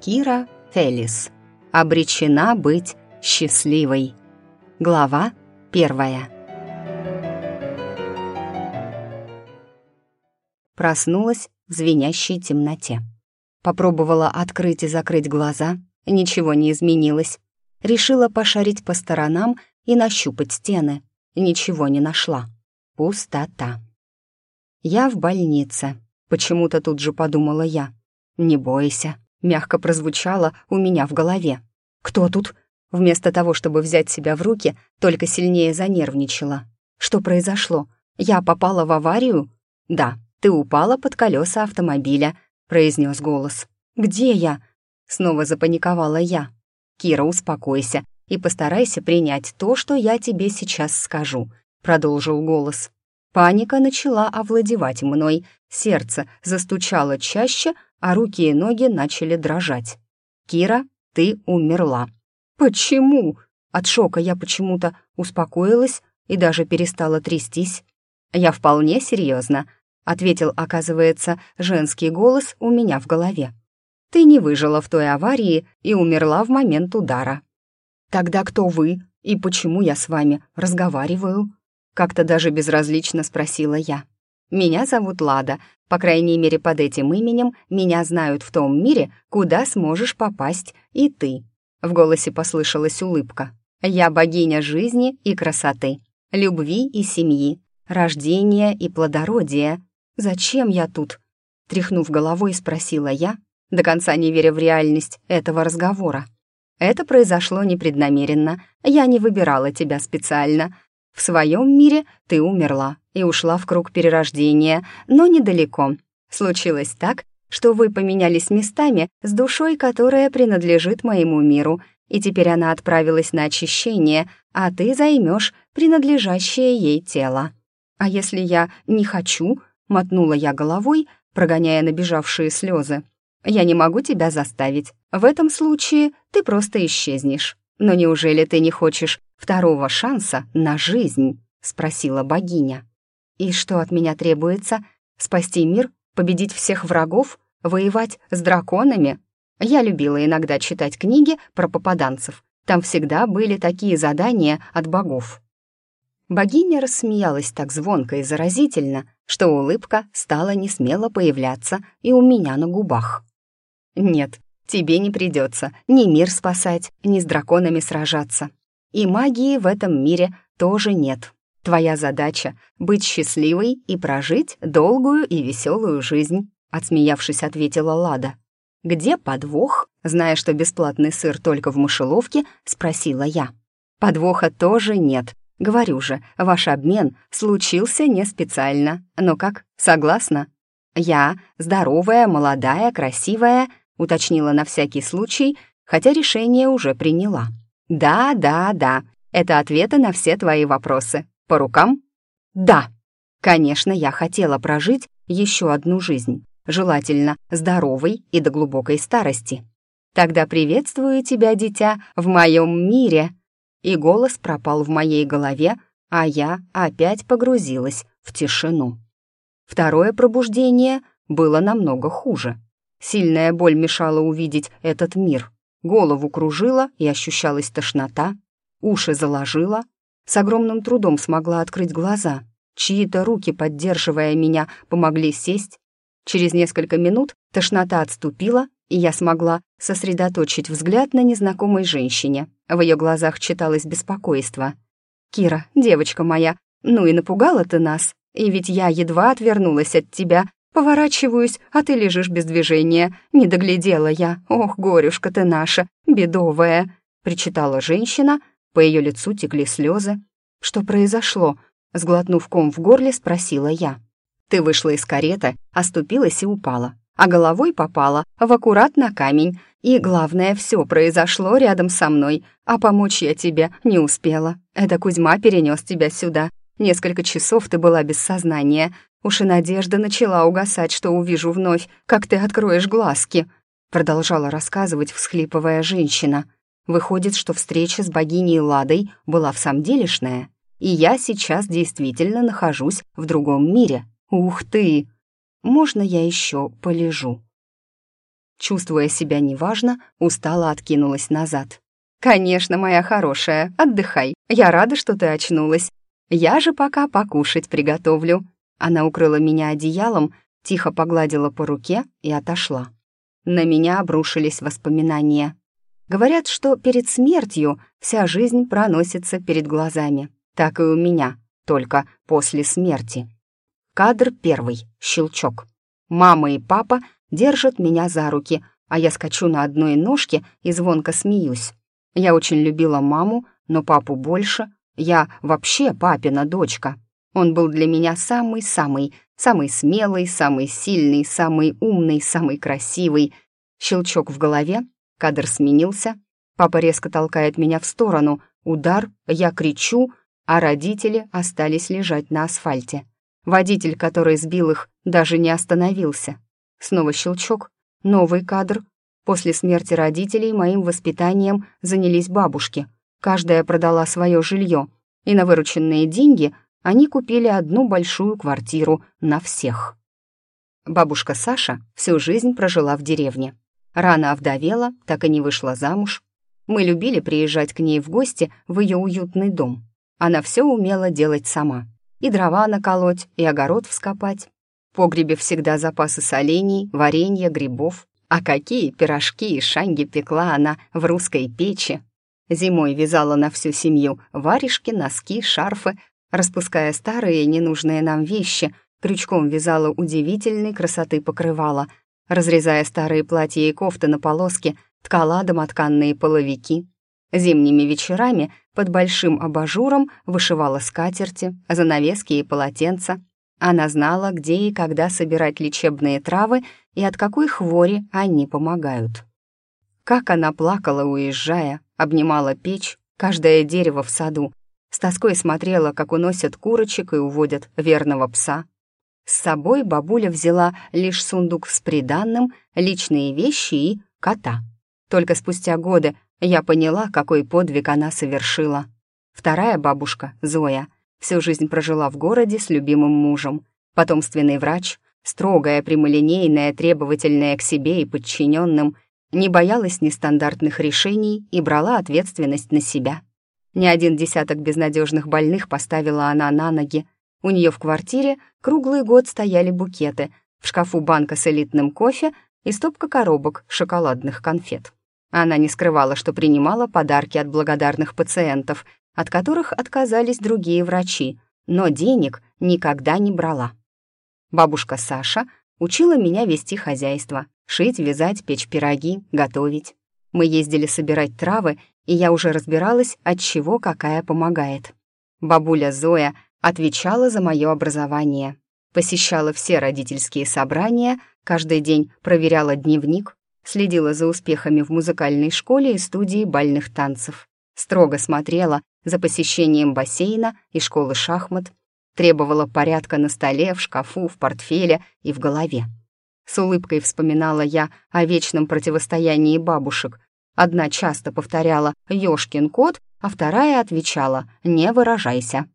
Кира Фелис. Обречена быть счастливой. Глава первая. Проснулась в звенящей темноте. Попробовала открыть и закрыть глаза, ничего не изменилось. Решила пошарить по сторонам и нащупать стены. Ничего не нашла. Пустота. Я в больнице. Почему-то тут же подумала я. «Не бойся», — мягко прозвучало у меня в голове. «Кто тут?» Вместо того, чтобы взять себя в руки, только сильнее занервничала. «Что произошло? Я попала в аварию?» «Да, ты упала под колеса автомобиля», — произнес голос. «Где я?» Снова запаниковала я. «Кира, успокойся и постарайся принять то, что я тебе сейчас скажу», — продолжил голос. Паника начала овладевать мной, сердце застучало чаще, а руки и ноги начали дрожать. «Кира, ты умерла». «Почему?» От шока я почему-то успокоилась и даже перестала трястись. «Я вполне серьезно», — ответил, оказывается, женский голос у меня в голове. «Ты не выжила в той аварии и умерла в момент удара». «Тогда кто вы и почему я с вами разговариваю?» Как-то даже безразлично спросила я. «Меня зовут Лада. По крайней мере, под этим именем меня знают в том мире, куда сможешь попасть и ты». В голосе послышалась улыбка. «Я богиня жизни и красоты, любви и семьи, рождения и плодородия. Зачем я тут?» Тряхнув головой, спросила я, до конца не веря в реальность этого разговора. «Это произошло непреднамеренно. Я не выбирала тебя специально. В своем мире ты умерла и ушла в круг перерождения, но недалеко. Случилось так, что вы поменялись местами с душой, которая принадлежит моему миру, и теперь она отправилась на очищение, а ты займешь принадлежащее ей тело. А если я не хочу, мотнула я головой, прогоняя набежавшие слезы. Я не могу тебя заставить. В этом случае ты просто исчезнешь. Но неужели ты не хочешь второго шанса на жизнь?» — спросила богиня. «И что от меня требуется? Спасти мир? Победить всех врагов? Воевать с драконами?» Я любила иногда читать книги про попаданцев. Там всегда были такие задания от богов. Богиня рассмеялась так звонко и заразительно, что улыбка стала несмело появляться и у меня на губах. «Нет, тебе не придется ни мир спасать, ни с драконами сражаться. И магии в этом мире тоже нет. Твоя задача — быть счастливой и прожить долгую и веселую жизнь», — отсмеявшись, ответила Лада. «Где подвох?» Зная, что бесплатный сыр только в мышеловке, спросила я. «Подвоха тоже нет. Говорю же, ваш обмен случился не специально. Но как, согласна?» «Я здоровая, молодая, красивая», — уточнила на всякий случай, хотя решение уже приняла. «Да, да, да. Это ответы на все твои вопросы. По рукам?» «Да». Конечно, я хотела прожить еще одну жизнь, желательно здоровой и до глубокой старости. «Тогда приветствую тебя, дитя, в моем мире!» И голос пропал в моей голове, а я опять погрузилась в тишину. Второе пробуждение было намного хуже. Сильная боль мешала увидеть этот мир. Голову кружила и ощущалась тошнота, уши заложила. С огромным трудом смогла открыть глаза. Чьи-то руки, поддерживая меня, помогли сесть. Через несколько минут тошнота отступила, и я смогла сосредоточить взгляд на незнакомой женщине. В ее глазах читалось беспокойство. «Кира, девочка моя, ну и напугала ты нас. И ведь я едва отвернулась от тебя, Поворачиваюсь, а ты лежишь без движения. Не доглядела я. Ох, горюшка ты наша, бедовая!» Причитала женщина, по ее лицу текли слезы. «Что произошло?» Сглотнув ком в горле, спросила я. «Ты вышла из кареты, оступилась и упала, а головой попала в аккуратно камень. И главное, все произошло рядом со мной, а помочь я тебе не успела. Это Кузьма перенес тебя сюда. Несколько часов ты была без сознания, Уж и надежда начала угасать, что увижу вновь, как ты откроешь глазки», продолжала рассказывать всхлипывая женщина. «Выходит, что встреча с богиней Ладой была в самом делешная, и я сейчас действительно нахожусь в другом мире. Ух ты! Можно я еще полежу?» чувствуя себя неважно, устало откинулась назад. «Конечно, моя хорошая, отдыхай. Я рада, что ты очнулась. Я же пока покушать приготовлю». Она укрыла меня одеялом, тихо погладила по руке и отошла. На меня обрушились воспоминания. Говорят, что перед смертью вся жизнь проносится перед глазами. Так и у меня, только после смерти. Кадр первый. Щелчок. Мама и папа держат меня за руки, а я скачу на одной ножке и звонко смеюсь. Я очень любила маму, но папу больше. Я вообще папина дочка. Он был для меня самый-самый, самый смелый, самый сильный, самый умный, самый красивый. Щелчок в голове, кадр сменился. Папа резко толкает меня в сторону. Удар, я кричу, а родители остались лежать на асфальте. Водитель, который сбил их, даже не остановился. Снова щелчок, новый кадр. После смерти родителей моим воспитанием занялись бабушки. Каждая продала свое жилье, и на вырученные деньги они купили одну большую квартиру на всех. Бабушка Саша всю жизнь прожила в деревне. Рано овдовела, так и не вышла замуж. Мы любили приезжать к ней в гости в ее уютный дом. Она все умела делать сама. И дрова наколоть, и огород вскопать. В погребе всегда запасы солений, варенья, грибов. А какие пирожки и шанги пекла она в русской печи. Зимой вязала на всю семью варежки, носки, шарфы, распуская старые ненужные нам вещи, крючком вязала удивительной красоты покрывала, разрезая старые платья и кофты на полоски, ткала домотканные половики. Зимними вечерами под большим абажуром вышивала скатерти, занавески и полотенца. Она знала, где и когда собирать лечебные травы и от какой хвори они помогают. Как она плакала, уезжая, обнимала печь, каждое дерево в саду, с тоской смотрела, как уносят курочек и уводят верного пса. С собой бабуля взяла лишь сундук с приданным, личные вещи и кота. Только спустя годы я поняла, какой подвиг она совершила. Вторая бабушка, Зоя, всю жизнь прожила в городе с любимым мужем. Потомственный врач, строгая, прямолинейная, требовательная к себе и подчиненным, не боялась нестандартных решений и брала ответственность на себя. Не один десяток безнадежных больных поставила она на ноги. У нее в квартире круглый год стояли букеты, в шкафу банка с элитным кофе и стопка коробок шоколадных конфет. Она не скрывала, что принимала подарки от благодарных пациентов, от которых отказались другие врачи, но денег никогда не брала. Бабушка Саша учила меня вести хозяйство, шить, вязать, печь пироги, готовить. Мы ездили собирать травы и я уже разбиралась, от чего какая помогает. Бабуля Зоя отвечала за мое образование, посещала все родительские собрания, каждый день проверяла дневник, следила за успехами в музыкальной школе и студии бальных танцев, строго смотрела за посещением бассейна и школы шахмат, требовала порядка на столе, в шкафу, в портфеле и в голове. С улыбкой вспоминала я о вечном противостоянии бабушек, Одна часто повторяла «Ёшкин кот», а вторая отвечала «Не выражайся».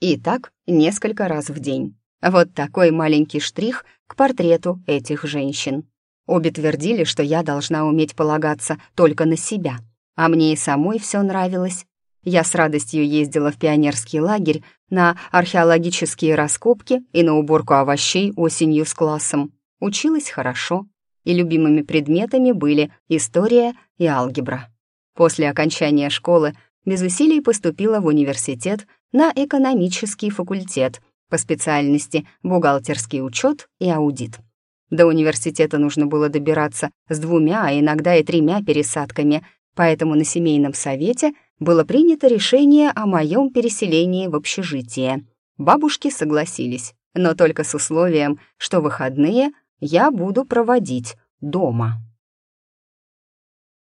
И так несколько раз в день. Вот такой маленький штрих к портрету этих женщин. Обе твердили, что я должна уметь полагаться только на себя, а мне и самой все нравилось. Я с радостью ездила в пионерский лагерь на археологические раскопки и на уборку овощей осенью с классом. Училась хорошо, и любимыми предметами были история и алгебра. После окончания школы без усилий поступила в университет на экономический факультет по специальности бухгалтерский учет и аудит. До университета нужно было добираться с двумя, а иногда и тремя пересадками, поэтому на семейном совете было принято решение о моем переселении в общежитие. Бабушки согласились, но только с условием, что выходные я буду проводить дома.